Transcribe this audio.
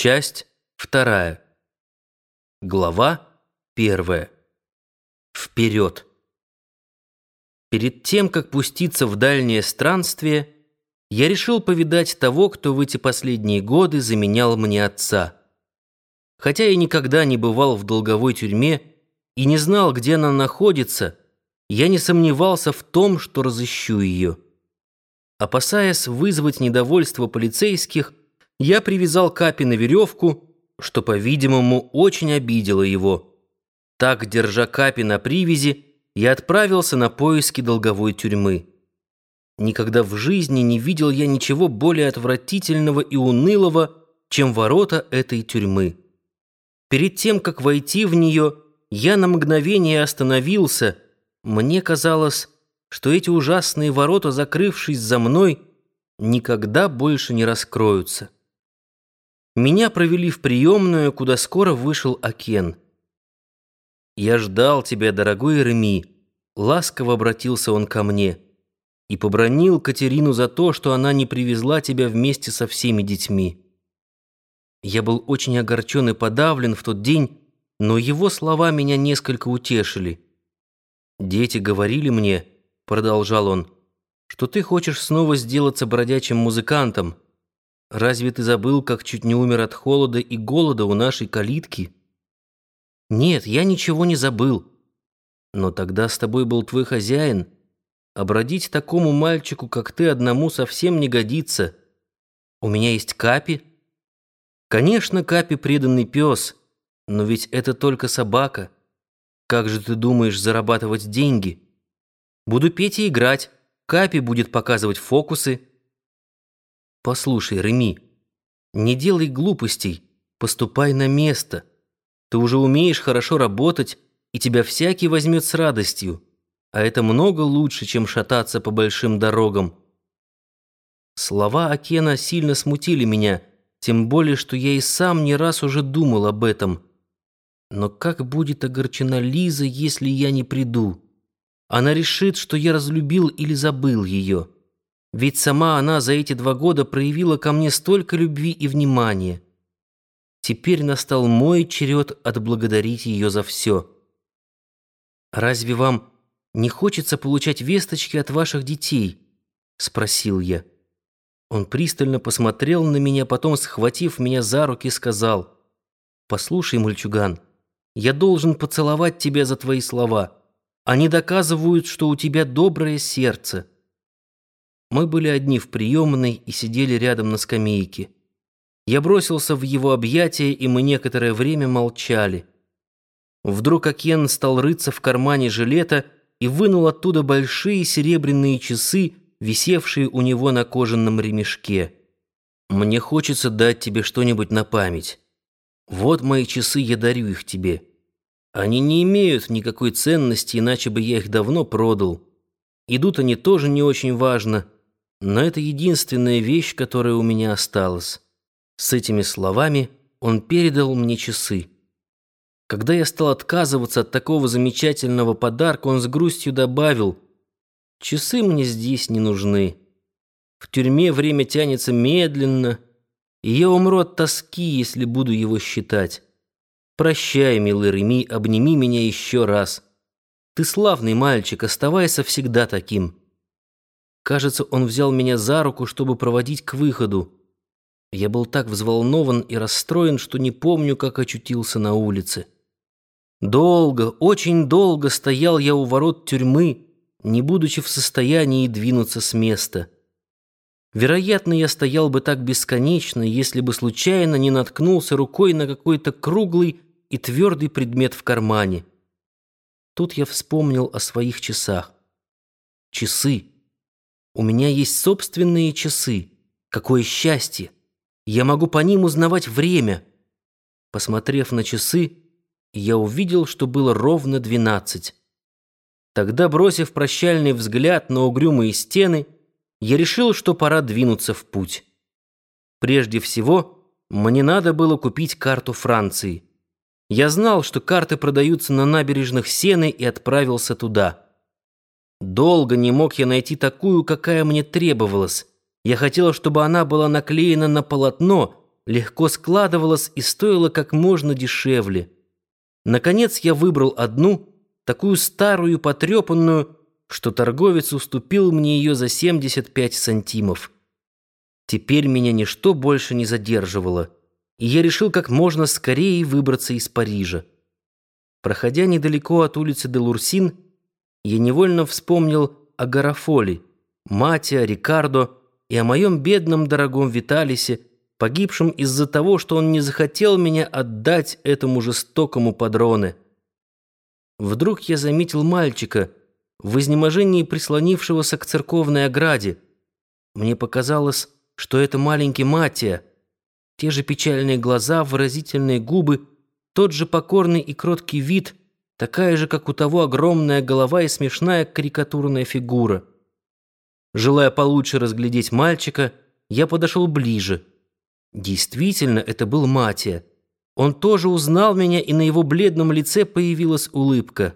Часть вторая. Глава первая. Вперед. Перед тем, как пуститься в дальнее странствие, я решил повидать того, кто в эти последние годы заменял мне отца. Хотя я никогда не бывал в долговой тюрьме и не знал, где она находится, я не сомневался в том, что разыщу ее. Опасаясь вызвать недовольство полицейских, я привязал Капи на веревку, что, по-видимому, очень обидело его. Так, держа Капи на привязи, я отправился на поиски долговой тюрьмы. Никогда в жизни не видел я ничего более отвратительного и унылого, чем ворота этой тюрьмы. Перед тем, как войти в нее, я на мгновение остановился. Мне казалось, что эти ужасные ворота, закрывшись за мной, никогда больше не раскроются. Меня провели в приемную, куда скоро вышел Акен. «Я ждал тебя, дорогой Реми», — ласково обратился он ко мне, и побронил Катерину за то, что она не привезла тебя вместе со всеми детьми. Я был очень огорчен и подавлен в тот день, но его слова меня несколько утешили. «Дети говорили мне», — продолжал он, — «что ты хочешь снова сделаться бродячим музыкантом». Разве ты забыл, как чуть не умер от холода и голода у нашей калитки? Нет, я ничего не забыл. Но тогда с тобой был твой хозяин. Обродить такому мальчику, как ты, одному совсем не годится. У меня есть Капи. Конечно, Капи преданный пес, но ведь это только собака. Как же ты думаешь зарабатывать деньги? Буду петь и играть. Капи будет показывать фокусы. Послушай, Реми, не делай глупостей, поступай на место. Ты уже умеешь хорошо работать, и тебя всякий возьмет с радостью. А это много лучше, чем шататься по большим дорогам. Слова Акена сильно смутили меня, тем более, что я и сам не раз уже думал об этом. Но как будет огорчена Лиза, если я не приду? Она решит, что я разлюбил или забыл ее. Ведь сама она за эти два года проявила ко мне столько любви и внимания. Теперь настал мой черед отблагодарить ее за все. «Разве вам не хочется получать весточки от ваших детей?» — спросил я. Он пристально посмотрел на меня, потом, схватив меня за руки, сказал, «Послушай, мальчуган, я должен поцеловать тебя за твои слова. Они доказывают, что у тебя доброе сердце». Мы были одни в приемной и сидели рядом на скамейке. Я бросился в его объятия, и мы некоторое время молчали. Вдруг Акен стал рыться в кармане жилета и вынул оттуда большие серебряные часы, висевшие у него на кожаном ремешке. «Мне хочется дать тебе что-нибудь на память. Вот мои часы, я дарю их тебе. Они не имеют никакой ценности, иначе бы я их давно продал. Идут они тоже не очень важно» но это единственная вещь, которая у меня осталась. С этими словами он передал мне часы. Когда я стал отказываться от такого замечательного подарка, он с грустью добавил, «Часы мне здесь не нужны. В тюрьме время тянется медленно, и я умру от тоски, если буду его считать. Прощай, милый Реми, обними меня еще раз. Ты славный мальчик, оставайся всегда таким». Кажется, он взял меня за руку, чтобы проводить к выходу. Я был так взволнован и расстроен, что не помню, как очутился на улице. Долго, очень долго стоял я у ворот тюрьмы, не будучи в состоянии двинуться с места. Вероятно, я стоял бы так бесконечно, если бы случайно не наткнулся рукой на какой-то круглый и твердый предмет в кармане. Тут я вспомнил о своих часах. Часы. У меня есть собственные часы. Какое счастье! Я могу по ним узнавать время. Посмотрев на часы, я увидел, что было ровно двенадцать. Тогда, бросив прощальный взгляд на угрюмые стены, я решил, что пора двинуться в путь. Прежде всего, мне надо было купить карту Франции. Я знал, что карты продаются на набережных Сены и отправился туда. Долго не мог я найти такую, какая мне требовалась. Я хотел, чтобы она была наклеена на полотно, легко складывалась и стоила как можно дешевле. Наконец я выбрал одну, такую старую потрепанную, что торговец уступил мне ее за 75 сантимов. Теперь меня ничто больше не задерживало, и я решил как можно скорее выбраться из Парижа. Проходя недалеко от улицы де Лурсин, я невольно вспомнил о Гарафоле, Мате, Рикардо и о моем бедном дорогом Виталисе, погибшем из-за того, что он не захотел меня отдать этому жестокому падроне. Вдруг я заметил мальчика, в изнеможении прислонившегося к церковной ограде. Мне показалось, что это маленький Матия. Те же печальные глаза, выразительные губы, тот же покорный и кроткий вид, такая же, как у того, огромная голова и смешная карикатурная фигура. Желая получше разглядеть мальчика, я подошел ближе. Действительно, это был Матия. Он тоже узнал меня, и на его бледном лице появилась улыбка.